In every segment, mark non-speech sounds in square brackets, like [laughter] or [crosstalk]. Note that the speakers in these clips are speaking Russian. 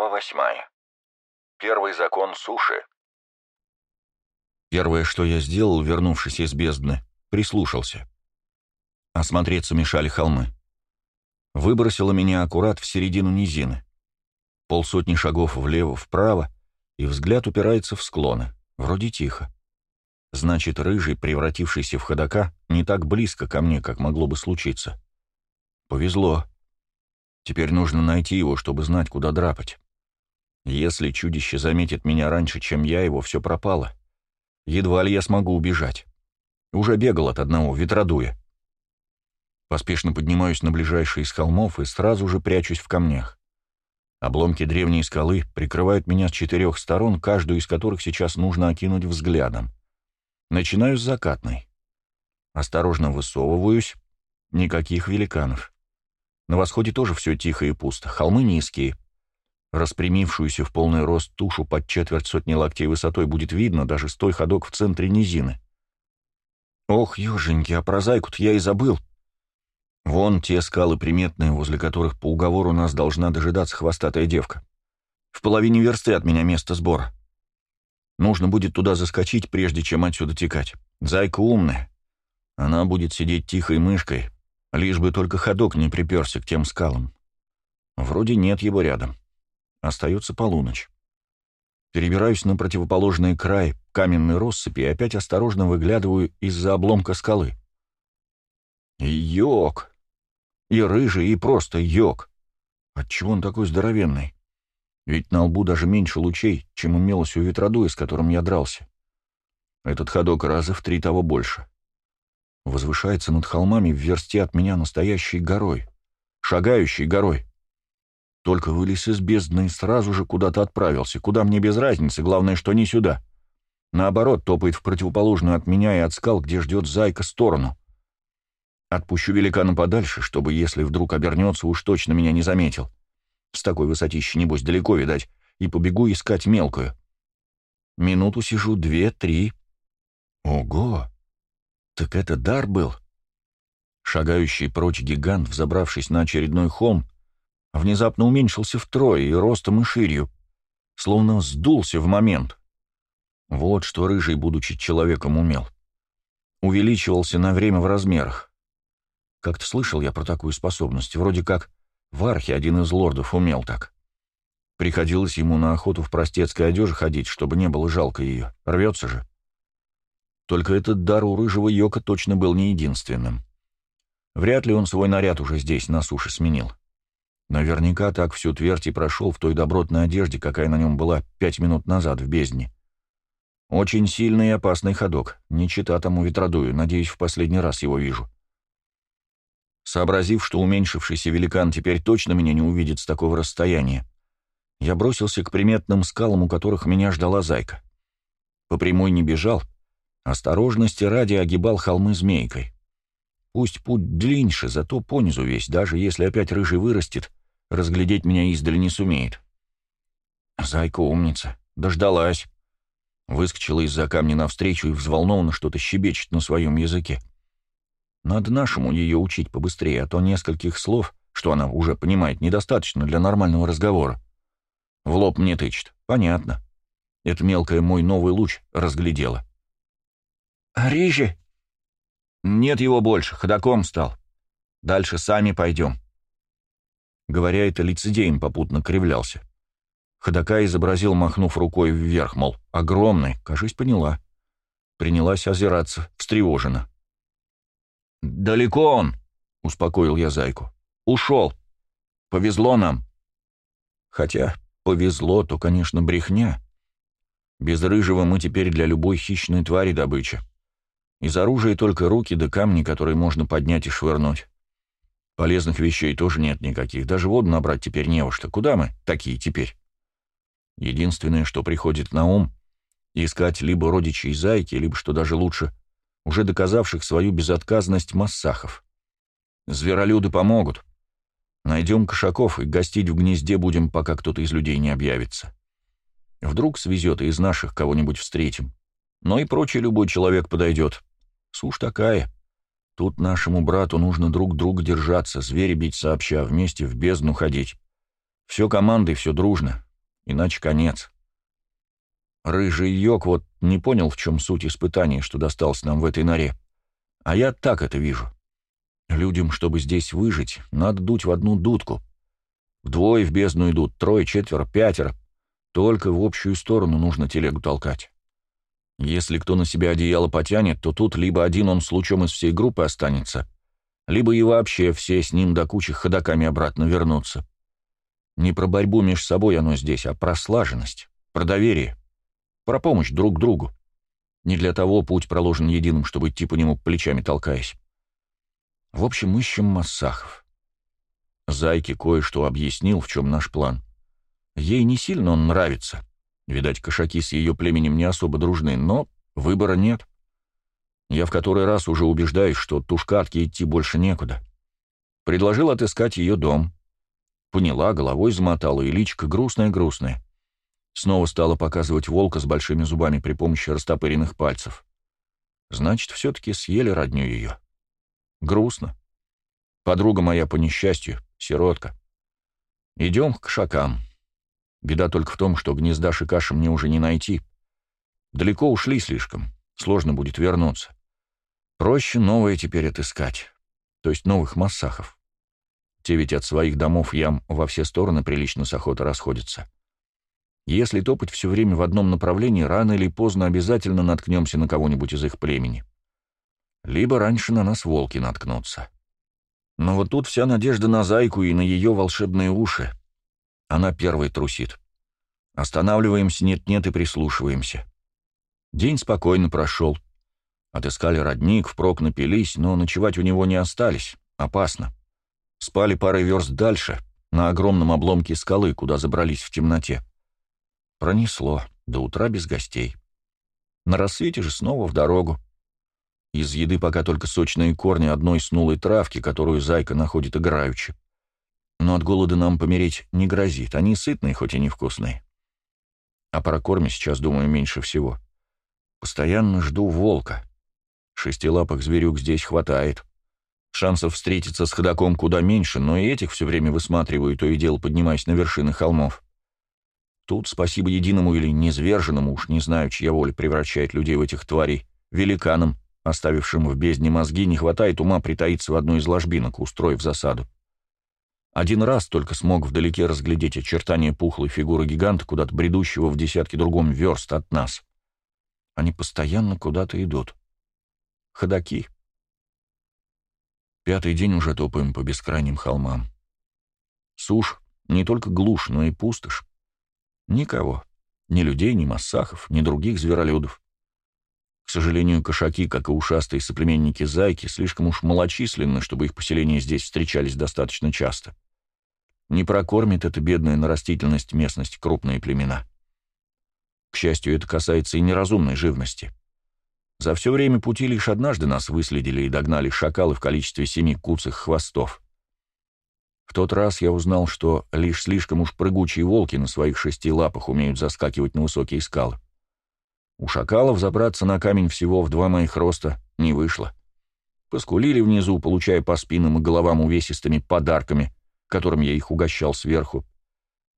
Глава восьмая. Первый закон суши. Первое, что я сделал, вернувшись из бездны, прислушался. Осмотреться мешали холмы. Выбросило меня аккурат в середину низины. Полсотни шагов влево-вправо, и взгляд упирается в склоны. Вроде тихо. Значит, рыжий, превратившийся в ходока, не так близко ко мне, как могло бы случиться. Повезло. Теперь нужно найти его, чтобы знать, куда драпать. Если чудище заметит меня раньше, чем я его, все пропало. Едва ли я смогу убежать. Уже бегал от одного, ветродуя. Поспешно поднимаюсь на ближайший из холмов и сразу же прячусь в камнях. Обломки древней скалы прикрывают меня с четырех сторон, каждую из которых сейчас нужно окинуть взглядом. Начинаю с закатной. Осторожно высовываюсь. Никаких великанов. На восходе тоже все тихо и пусто. Холмы низкие. Распрямившуюся в полный рост тушу под четверть сотни локтей высотой будет видно даже с той ходок в центре низины. Ох, еженьки, а про зайку-то я и забыл. Вон те скалы приметные, возле которых по уговору нас должна дожидаться хвостатая девка. В половине версты от меня место сбора. Нужно будет туда заскочить, прежде чем отсюда текать. Зайка умная. Она будет сидеть тихой мышкой, Лишь бы только ходок не приперся к тем скалам. Вроде нет его рядом. Остается полуночь. Перебираюсь на противоположный край каменной россыпи и опять осторожно выглядываю из-за обломка скалы. Йог! И рыжий, и просто йог! Отчего он такой здоровенный? Ведь на лбу даже меньше лучей, чем имелось у ветродуя, с которым я дрался. Этот ходок раза в три того больше возвышается над холмами в версте от меня настоящей горой, шагающей горой. Только вылез из бездны и сразу же куда-то отправился, куда мне без разницы, главное, что не сюда. Наоборот, топает в противоположную от меня и от скал, где ждет зайка, сторону. Отпущу великана подальше, чтобы, если вдруг обернется, уж точно меня не заметил. С такой высотищи, небось, далеко, видать, и побегу искать мелкую. Минуту сижу, две, три. Ого! Так это дар был? Шагающий прочь гигант, взобравшись на очередной холм, внезапно уменьшился втрое и ростом, и ширью, словно сдулся в момент. Вот что рыжий, будучи человеком, умел. Увеличивался на время в размерах. Как-то слышал я про такую способность, вроде как в архе один из лордов умел так. Приходилось ему на охоту в простецкой одежде ходить, чтобы не было жалко ее. Рвется же. Только этот дар у рыжего йока точно был не единственным. Вряд ли он свой наряд уже здесь, на суше, сменил. Наверняка так всю твердь и прошел в той добротной одежде, какая на нем была пять минут назад в бездне. Очень сильный и опасный ходок, не чита тому ветродую, надеюсь, в последний раз его вижу. Сообразив, что уменьшившийся великан теперь точно меня не увидит с такого расстояния, я бросился к приметным скалам, у которых меня ждала зайка. По прямой не бежал, Осторожности ради огибал холмы змейкой. Пусть путь длиннее, зато понизу весь, даже если опять рыжий вырастет, разглядеть меня издали не сумеет. Зайка умница, дождалась. Выскочила из-за камня навстречу и взволнованно что-то щебечет на своем языке. Надо нашему ее учить побыстрее, а то нескольких слов, что она уже понимает, недостаточно для нормального разговора. В лоб мне тычет. Понятно. Это мелкая мой новый луч разглядела. «Рижи?» «Нет его больше, ходаком стал. Дальше сами пойдем». Говоря это, лицедеем попутно кривлялся. Ходока изобразил, махнув рукой вверх, мол, огромный, кажись, поняла. Принялась озираться, встревожена. «Далеко он», — успокоил я зайку. «Ушел. Повезло нам». Хотя повезло, то, конечно, брехня. Без рыжего мы теперь для любой хищной твари добыча. Из оружия только руки да камни, которые можно поднять и швырнуть. Полезных вещей тоже нет никаких. Даже воду набрать теперь не во что. Куда мы такие теперь? Единственное, что приходит на ум — искать либо родичей зайки, либо, что даже лучше, уже доказавших свою безотказность массахов. Зверолюды помогут. Найдем кошаков и гостить в гнезде будем, пока кто-то из людей не объявится. Вдруг свезет и из наших кого-нибудь встретим. Но и прочий любой человек подойдет. Сушь такая. Тут нашему брату нужно друг друга держаться, звери бить сообща, вместе в бездну ходить. Все командой, все дружно. Иначе конец. Рыжий йог вот не понял, в чем суть испытания, что досталось нам в этой норе. А я так это вижу. Людям, чтобы здесь выжить, надо дуть в одну дудку. Вдвое в бездну идут, трое, четверо, пятеро. Только в общую сторону нужно телегу толкать. Если кто на себя одеяло потянет, то тут либо один он с лучом из всей группы останется, либо и вообще все с ним до кучи ходаками обратно вернутся. Не про борьбу между собой оно здесь, а про слаженность, про доверие, про помощь друг другу. Не для того путь проложен единым, чтобы идти по нему плечами толкаясь. В общем, ищем массахов. Зайке кое-что объяснил, в чем наш план. Ей не сильно он нравится. Видать, кошаки с ее племенем не особо дружны, но выбора нет. Я в который раз уже убеждаюсь, что тушкатке идти больше некуда. Предложил отыскать ее дом. Поняла, головой замотала, и личка грустная-грустная. Снова стала показывать волка с большими зубами при помощи растопыренных пальцев. Значит, все-таки съели родню ее. Грустно. Подруга моя по несчастью, сиротка. Идем к шакам. Беда только в том, что гнезда шикаша мне уже не найти. Далеко ушли слишком, сложно будет вернуться. Проще новое теперь отыскать, то есть новых массахов. Те ведь от своих домов ям во все стороны прилично с охоты расходятся. Если топать все время в одном направлении, рано или поздно обязательно наткнемся на кого-нибудь из их племени. Либо раньше на нас волки наткнутся. Но вот тут вся надежда на зайку и на ее волшебные уши. Она первой трусит. Останавливаемся нет-нет и прислушиваемся. День спокойно прошел. Отыскали родник, впрок напились, но ночевать у него не остались. Опасно. Спали парой верст дальше, на огромном обломке скалы, куда забрались в темноте. Пронесло. До утра без гостей. На рассвете же снова в дорогу. Из еды пока только сочные корни одной снулой травки, которую зайка находит играючи. Но от голода нам помереть не грозит. Они сытные, хоть и невкусные. А про корме сейчас думаю меньше всего. Постоянно жду волка. Шестилапых зверюк здесь хватает. Шансов встретиться с ходаком куда меньше, но и этих все время высматриваю, то и дело поднимаясь на вершины холмов. Тут, спасибо единому или незверженному, уж не знаю, чья воля превращает людей в этих тварей, великанам, оставившим в бездне мозги, не хватает ума притаиться в одну из ложбинок, устроив засаду. Один раз только смог вдалеке разглядеть очертания пухлой фигуры гиганта, куда-то бредущего в десятки другом верст от нас. Они постоянно куда-то идут. Ходаки. Пятый день уже топаем по бескрайним холмам. Сушь, не только глушь, но и пустошь. Никого. Ни людей, ни массахов, ни других зверолюдов. К сожалению, кошаки, как и ушастые соплеменники зайки, слишком уж малочисленны, чтобы их поселения здесь встречались достаточно часто. Не прокормит эта бедная на растительность местность крупные племена. К счастью, это касается и неразумной живности. За все время пути лишь однажды нас выследили и догнали шакалы в количестве семи куцых хвостов. В тот раз я узнал, что лишь слишком уж прыгучие волки на своих шести лапах умеют заскакивать на высокие скалы. У шакалов забраться на камень всего в два моих роста не вышло. Поскулили внизу, получая по спинам и головам увесистыми подарками, которым я их угощал сверху,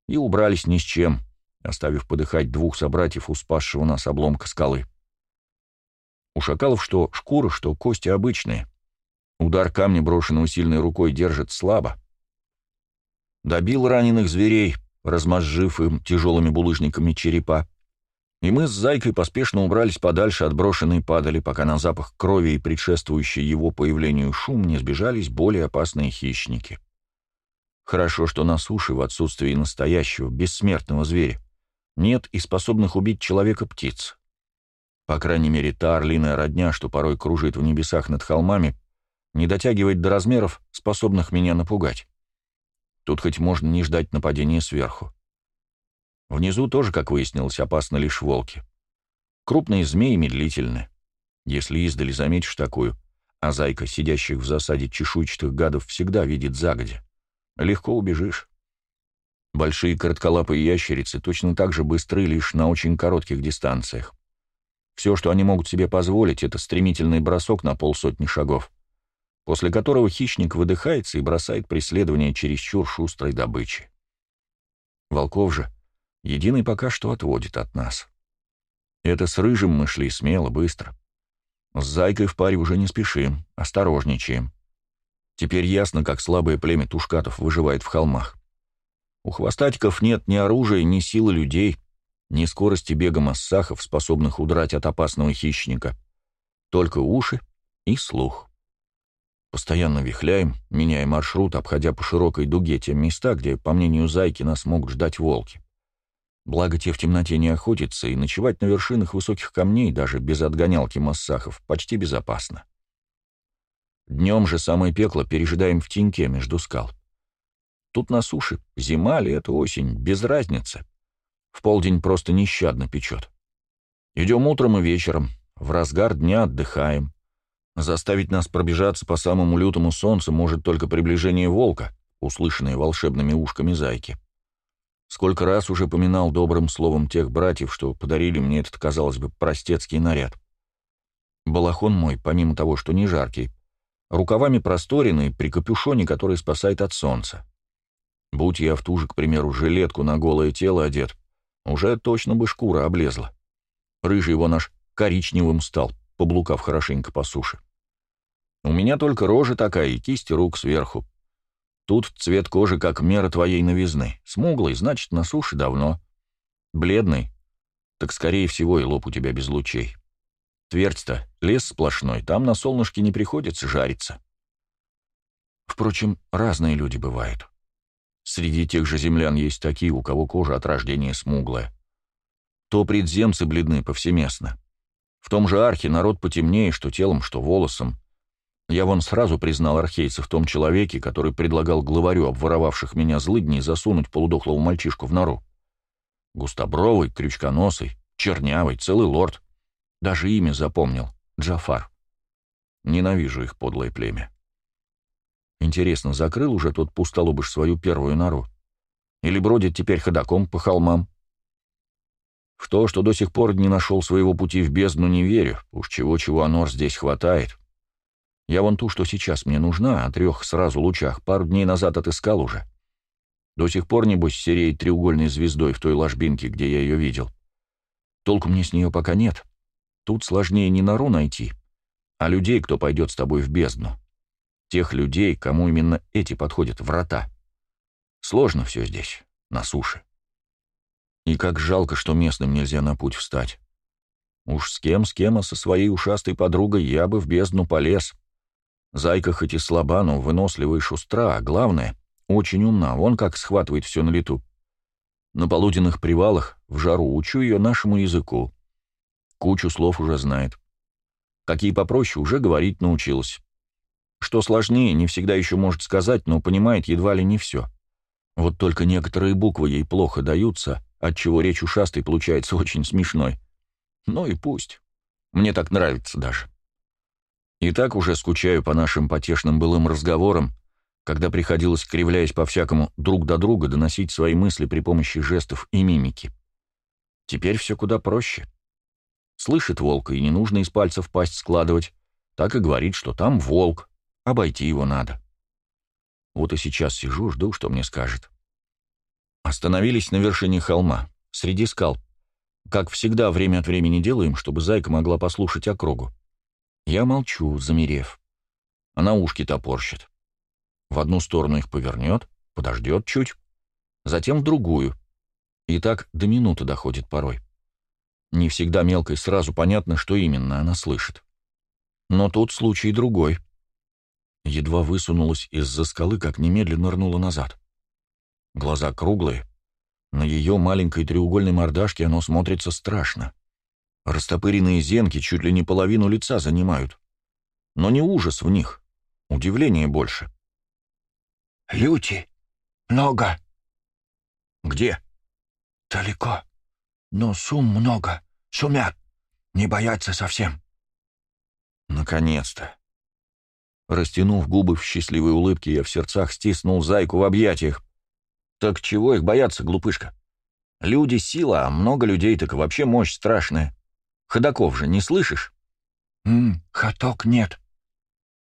и убрались ни с чем, оставив подыхать двух собратьев у спасшего нас обломка скалы. У шакалов что шкура, что кости обычные. Удар камня, брошенного сильной рукой, держит слабо. Добил раненых зверей, размозжив им тяжелыми булыжниками черепа. И мы с Зайкой поспешно убрались подальше от брошенной падали, пока на запах крови и предшествующий его появлению шум не сбежались более опасные хищники. Хорошо, что на суше, в отсутствии настоящего, бессмертного зверя, нет и способных убить человека птиц. По крайней мере, та орлиная родня, что порой кружит в небесах над холмами, не дотягивает до размеров, способных меня напугать. Тут хоть можно не ждать нападения сверху. Внизу тоже, как выяснилось, опасны лишь волки. Крупные змеи медлительны. Если издали заметишь такую, а зайка, сидящих в засаде чешуйчатых гадов, всегда видит загодя, легко убежишь. Большие коротколапые ящерицы точно так же быстры лишь на очень коротких дистанциях. Все, что они могут себе позволить, это стремительный бросок на полсотни шагов, после которого хищник выдыхается и бросает преследование чересчур шустрой добычи. Волков же, Единый пока что отводит от нас. Это с Рыжим мы шли смело, быстро. С Зайкой в паре уже не спешим, осторожничаем. Теперь ясно, как слабое племя тушкатов выживает в холмах. У хвостатиков нет ни оружия, ни силы людей, ни скорости бега массахов, способных удрать от опасного хищника. Только уши и слух. Постоянно вихляем, меняя маршрут, обходя по широкой дуге те места, где, по мнению Зайки, нас могут ждать волки. Благо, те в темноте не охотятся, и ночевать на вершинах высоких камней, даже без отгонялки массахов, почти безопасно. Днем же самое пекло пережидаем в теньке между скал. Тут на суше, зима, лето, осень, без разницы. В полдень просто нещадно печет. Идем утром и вечером, в разгар дня отдыхаем. Заставить нас пробежаться по самому лютому солнцу может только приближение волка, услышанное волшебными ушками зайки. Сколько раз уже поминал добрым словом тех братьев, что подарили мне этот, казалось бы, простецкий наряд. Балахон мой, помимо того, что не жаркий, рукавами просторенный, при капюшоне, который спасает от солнца. Будь я в ту же, к примеру, жилетку на голое тело одет, уже точно бы шкура облезла. Рыжий его наш коричневым стал, поблукав хорошенько по суше. У меня только рожа такая и кисти рук сверху. Тут цвет кожи как мера твоей новизны. Смуглый, значит, на суше давно. Бледный, так скорее всего и лоб у тебя без лучей. Твердь-то лес сплошной, там на солнышке не приходится жариться. Впрочем, разные люди бывают. Среди тех же землян есть такие, у кого кожа от рождения смуглая. То предземцы бледны повсеместно. В том же архе народ потемнее, что телом, что волосом. Я вон сразу признал архейца в том человеке, который предлагал главарю обворовавших меня злыдней засунуть полудохлого мальчишку в нору. Густобровый, крючконосый, чернявый, целый лорд. Даже имя запомнил — Джафар. Ненавижу их подлое племя. Интересно, закрыл уже тот пустолобыш свою первую нору? Или бродит теперь ходаком по холмам? В то, что до сих пор не нашел своего пути в бездну, не верю. Уж чего-чего нор здесь хватает. Я вон ту, что сейчас мне нужна, о трех сразу лучах, пару дней назад отыскал уже. До сих пор, небось, сереет треугольной звездой в той ложбинке, где я ее видел. Толку мне с нее пока нет. Тут сложнее не нору найти, а людей, кто пойдет с тобой в бездну. Тех людей, кому именно эти подходят врата. Сложно все здесь, на суше. И как жалко, что местным нельзя на путь встать. Уж с кем, с кем, а со своей ушастой подругой я бы в бездну полез. Зайка хоть и слаба, но выносливая и шустра, а главное, очень умна, вон как схватывает все на лету. На полуденных привалах в жару учу ее нашему языку. Кучу слов уже знает. Какие попроще, уже говорить научилась. Что сложнее, не всегда еще может сказать, но понимает едва ли не все. Вот только некоторые буквы ей плохо даются, отчего речь ушастой получается очень смешной. Ну и пусть. Мне так нравится даже. И так уже скучаю по нашим потешным былым разговорам, когда приходилось, кривляясь по-всякому, друг до друга доносить свои мысли при помощи жестов и мимики. Теперь все куда проще. Слышит волка, и не нужно из пальцев пасть складывать, так и говорит, что там волк, обойти его надо. Вот и сейчас сижу, жду, что мне скажет. Остановились на вершине холма, среди скал. Как всегда, время от времени делаем, чтобы зайка могла послушать округу. Я молчу, замерев. Она ушки топорщит. В одну сторону их повернет, подождет чуть, затем в другую. И так до минуты доходит порой. Не всегда мелко и сразу понятно, что именно она слышит. Но тут случай другой. Едва высунулась из-за скалы, как немедленно нырнула назад. Глаза круглые. На ее маленькой треугольной мордашке оно смотрится страшно. Растопыренные зенки чуть ли не половину лица занимают. Но не ужас в них, удивление больше. «Люди! Много!» «Где?» «Далеко. Но сум много. Шумят. Не боятся совсем». «Наконец-то!» Растянув губы в счастливой улыбке, я в сердцах стиснул зайку в объятиях. «Так чего их бояться, глупышка? Люди — сила, а много людей так вообще мощь страшная. Ходаков же не слышишь?» «М, ходок нет».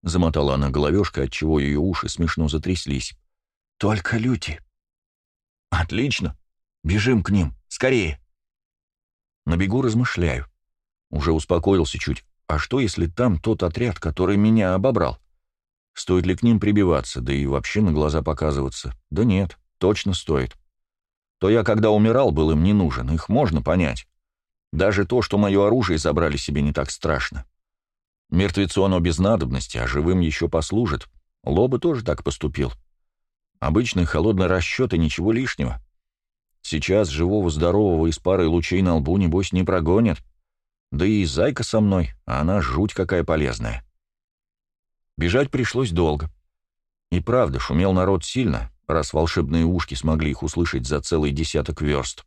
Замотала она головешкой, отчего ее уши смешно затряслись. «Только люди». «Отлично. Бежим к ним. Скорее!» На бегу размышляю. Уже успокоился чуть. А что, если там тот отряд, который меня обобрал? Стоит ли к ним прибиваться, да и вообще на глаза показываться? Да нет, точно стоит. То я, когда умирал, был им не нужен, их можно понять. Даже то, что мое оружие забрали себе, не так страшно. Мертвецу оно без надобности, а живым еще послужит. Лоба тоже так поступил. Обычный холодный расчет и ничего лишнего. Сейчас живого-здорового из пары лучей на лбу, небось, не прогонят. Да и зайка со мной, а она жуть какая полезная. Бежать пришлось долго. И правда, шумел народ сильно, раз волшебные ушки смогли их услышать за целый десяток верст.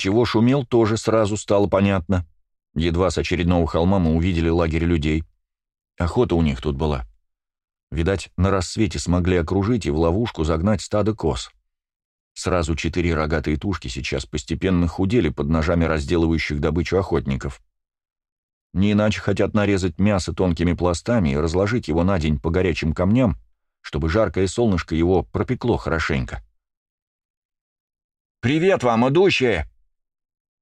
Чего шумел, тоже сразу стало понятно. Едва с очередного холма мы увидели лагерь людей. Охота у них тут была. Видать, на рассвете смогли окружить и в ловушку загнать стадо коз. Сразу четыре рогатые тушки сейчас постепенно худели под ножами разделывающих добычу охотников. Не иначе хотят нарезать мясо тонкими пластами и разложить его на день по горячим камням, чтобы жаркое солнышко его пропекло хорошенько. «Привет вам, идущие!»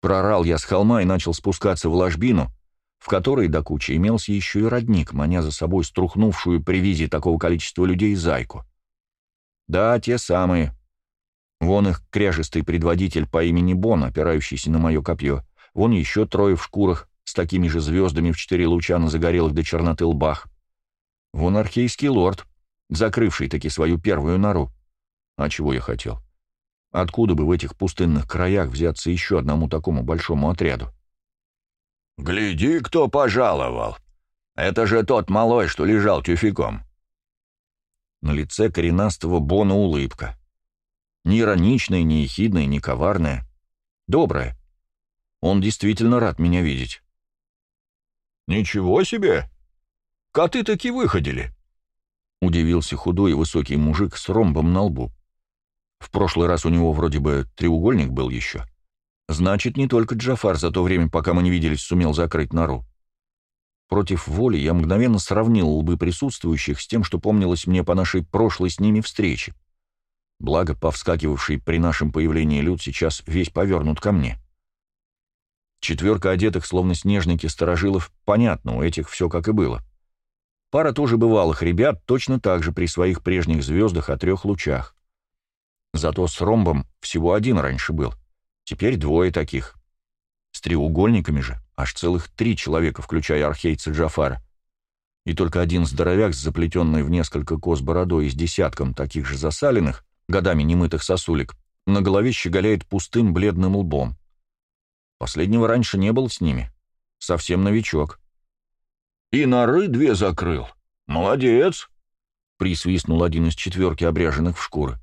Прорал я с холма и начал спускаться в ложбину, в которой до кучи имелся еще и родник, маня за собой струхнувшую при виде такого количества людей зайку. Да, те самые. Вон их кряжистый предводитель по имени Бон, опирающийся на мое копье. Вон еще трое в шкурах, с такими же звездами в четыре луча на загорелых до черноты лбах. Вон архейский лорд, закрывший таки свою первую нору. А чего я хотел? Откуда бы в этих пустынных краях взяться еще одному такому большому отряду? «Гляди, кто пожаловал! Это же тот малой, что лежал тюфяком!» На лице коренастого Бона улыбка. Ни ироничная, ни ехидная, ни коварная. Добрая. Он действительно рад меня видеть. «Ничего себе! Коты таки выходили!» Удивился худой и высокий мужик с ромбом на лбу. В прошлый раз у него вроде бы треугольник был еще. Значит, не только Джафар за то время, пока мы не виделись, сумел закрыть нору. Против воли я мгновенно сравнил лбы присутствующих с тем, что помнилось мне по нашей прошлой с ними встрече. Благо, повскакивавший при нашем появлении люд сейчас весь повернут ко мне. Четверка одетых, словно снежники сторожилов, понятно, у этих все как и было. Пара тоже бывалых ребят, точно так же при своих прежних звездах о трех лучах. Зато с ромбом всего один раньше был. Теперь двое таких. С треугольниками же аж целых три человека, включая архейца Джафара. И только один здоровяк с заплетенной в несколько кос бородой и с десятком таких же засаленных, годами немытых сосулек, на голове щеголяет пустым бледным лбом. Последнего раньше не был с ними. Совсем новичок. «И норы две закрыл. Молодец!» — присвистнул один из четверки обряженных в шкуры.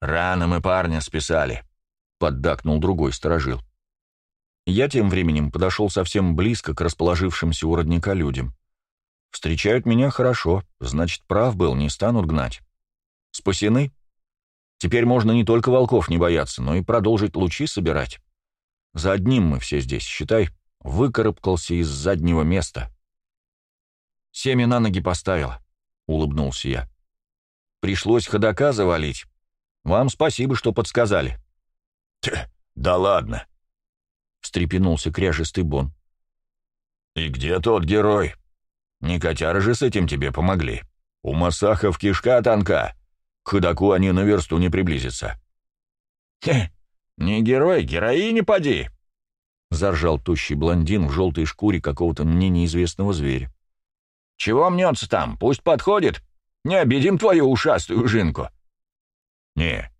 «Рано мы парня списали», — поддакнул другой сторожил. Я тем временем подошел совсем близко к расположившимся у родника людям. Встречают меня хорошо, значит, прав был, не станут гнать. Спасены? Теперь можно не только волков не бояться, но и продолжить лучи собирать. За одним мы все здесь, считай, выкарабкался из заднего места. Семя на ноги поставила, — улыбнулся я. Пришлось ходока завалить. Вам спасибо, что подсказали. — Да ладно, — встрепенулся кряжистый Бон. «И где тот герой? Не котяры же с этим тебе помогли. У Масахов кишка тонка. К ходаку они на версту не приблизятся». «Хе, «Не герой, героиня поди!» — заржал тощий блондин в желтой шкуре какого-то мне неизвестного зверя. «Чего мнется там? Пусть подходит. Не обидим твою ушастую жинку». «Не,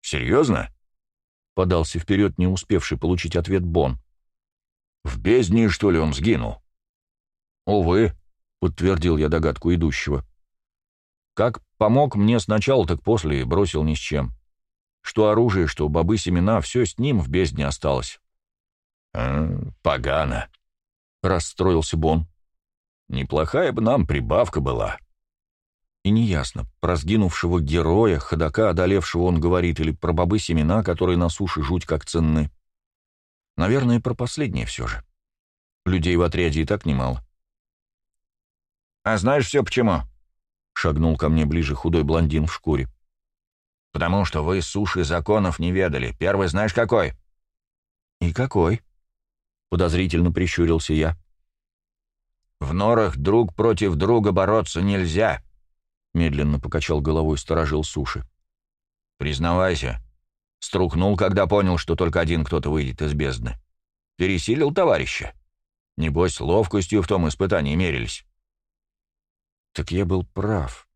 серьезно?» — подался вперед, не успевший получить ответ Бон. «В бездне, что ли, он сгинул?» «Увы», — подтвердил я догадку идущего. «Как помог мне сначала, так после и бросил ни с чем. Что оружие, что бобы семена, все с ним в бездне осталось. «А, погано», — расстроился Бон. «Неплохая бы нам прибавка была». И неясно, про сгинувшего героя, ходока, одолевшего он говорит, или про бобы семена, которые на суше жуть как ценны. Наверное, про последнее все же. Людей в отряде и так немало. «А знаешь все почему?» — шагнул ко мне ближе худой блондин в шкуре. Потому что вы суши законов не ведали. Первый знаешь какой?» «И какой?» — подозрительно прищурился я. «В норах друг против друга бороться нельзя», — медленно покачал головой сторожил суши. «Признавайся, струхнул, когда понял, что только один кто-то выйдет из бездны. Пересилил товарища. Небось, ловкостью в том испытании мерились». «Так я был прав.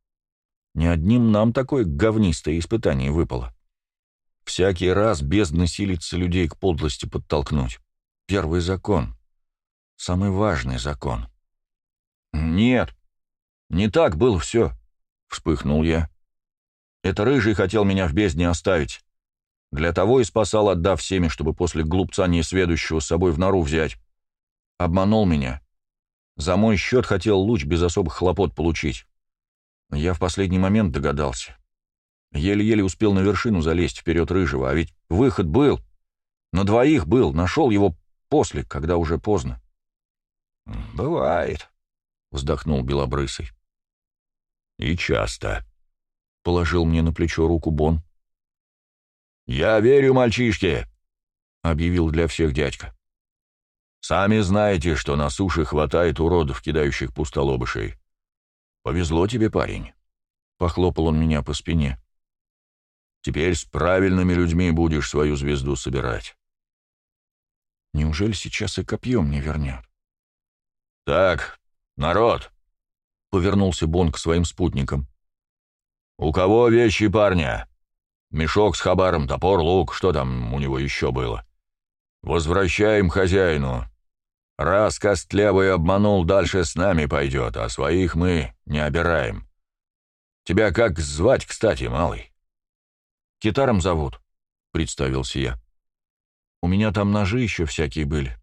Ни одним нам такое говнистое испытание выпало. Всякий раз бездна силится людей к подлости подтолкнуть. Первый закон. Самый важный закон. «Нет, не так было все», — вспыхнул я. «Это Рыжий хотел меня в бездне оставить. Для того и спасал, отдав всеми, чтобы после глупца несведущего с собой в нору взять. Обманул меня. За мой счет хотел луч без особых хлопот получить. Я в последний момент догадался. Еле-еле успел на вершину залезть вперед Рыжего, а ведь выход был. На двоих был, нашел его после, когда уже поздно. «Бывает», — вздохнул Белобрысый. «И часто», — положил мне на плечо руку Бон. «Я верю, мальчишки», — объявил для всех дядька. «Сами знаете, что на суше хватает уродов, кидающих пустолобышей. Повезло тебе, парень», — похлопал он меня по спине. «Теперь с правильными людьми будешь свою звезду собирать». Неужели сейчас и копьем не вернет? «Так, народ!» — повернулся Бон к своим спутникам. «У кого вещи парня? Мешок с хабаром, топор, лук, что там у него еще было? Возвращаем хозяину. Раз костлявый обманул, дальше с нами пойдет, а своих мы не обираем. Тебя как звать, кстати, малый?» «Китаром зовут», — представился я. У меня там ножи еще всякие были.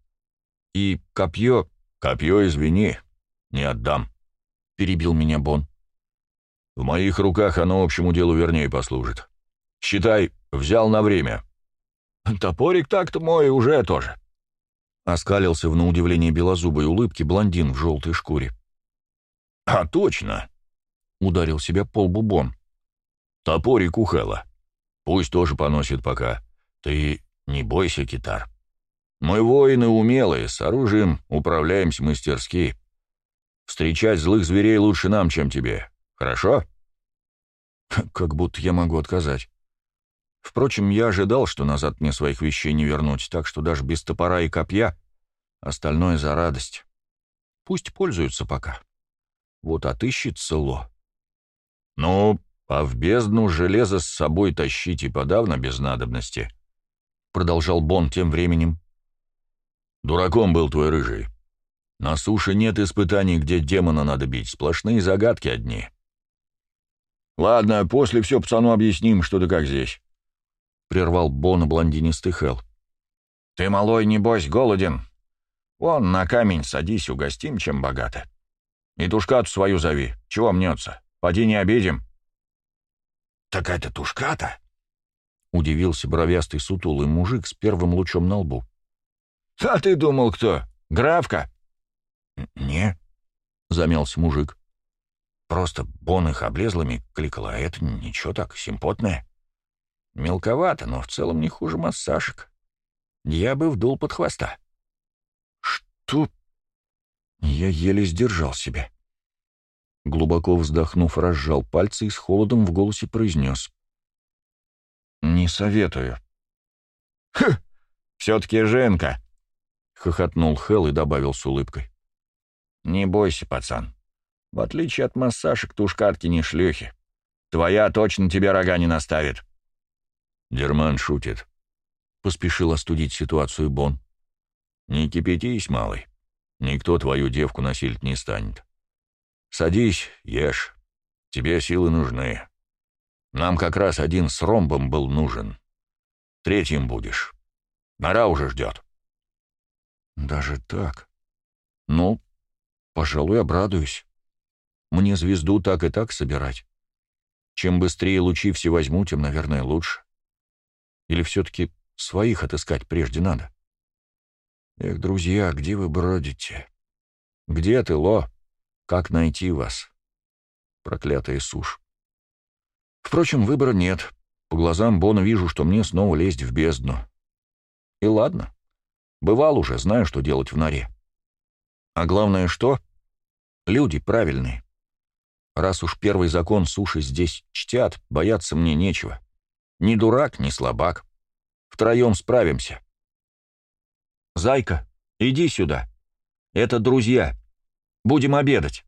И копье... Копье, извини, не отдам. Перебил меня Бон. В моих руках оно общему делу вернее послужит. Считай, взял на время. Топорик так-то мой уже тоже. Оскалился в на удивление белозубой улыбки блондин в желтой шкуре. «А точно!» — ударил себя пол бубон. «Топорик у Хэла. Пусть тоже поносит пока. Ты не бойся, китар. Мы воины умелые, с оружием управляемся мастерски. Встречать злых зверей лучше нам, чем тебе. Хорошо? [laughs] Как будто я могу отказать. Впрочем, я ожидал, что назад мне своих вещей не вернуть, так что даже без топора и копья остальное за радость. Пусть пользуются пока. Вот отыщет село. Ну, а в бездну железо с собой тащить и подавно без надобности —— продолжал Бон тем временем. «Дураком был твой рыжий. На суше нет испытаний, где демона надо бить, сплошные загадки одни». «Ладно, после все пацану объясним, что да как здесь», — прервал Бона блондинистый Хелл. «Ты, малой, небось, голоден? Вон, на камень садись, угостим, чем богато. И тушкату свою зови. Чего мнется? Поди не обидим». «Так это тушката?» — удивился бровястый сутулый мужик с первым лучом на лбу. «А ты думал, кто? Графка?» «Не», — замялся мужик. «Просто Бон их облезлыми кликал, а это ничего так, симпотное. Мелковато, но в целом не хуже массажек. Я бы вдул под хвоста». «Что?» Я еле сдержал себя. Глубоко вздохнув, разжал пальцы и с холодом в голосе произнес. «Не советую». «Хм, все-таки Женка!» — хохотнул Хелл и добавил с улыбкой. «Не бойся, пацан. В отличие от массажек, тушкатки не шлюхи. Твоя точно тебе рога не наставит». Дерман шутит. Поспешил остудить ситуацию Бон. «Не кипятись, малый. Никто твою девку насилить не станет. Садись, ешь. Тебе силы нужны. Нам как раз один с ромбом был нужен. Третьим будешь. Нора уже ждет. Даже так? Ну, пожалуй, обрадуюсь. Мне звезду так и так собирать. Чем быстрее лучи все возьму, тем, наверное, лучше. Или все-таки своих отыскать прежде надо? Эх, друзья, где вы бродите? Где ты, Ло? Как найти вас? Проклятая сушь. Впрочем, выбора нет. По глазам Бона вижу, что мне снова лезть в бездну. И ладно. Бывал уже, знаю, что делать в норе. А главное что? Люди правильные. Раз уж первый закон суши здесь чтят, бояться мне нечего. Ни дурак, ни слабак. Втроем справимся. «Зайка, иди сюда. Это друзья. Будем обедать».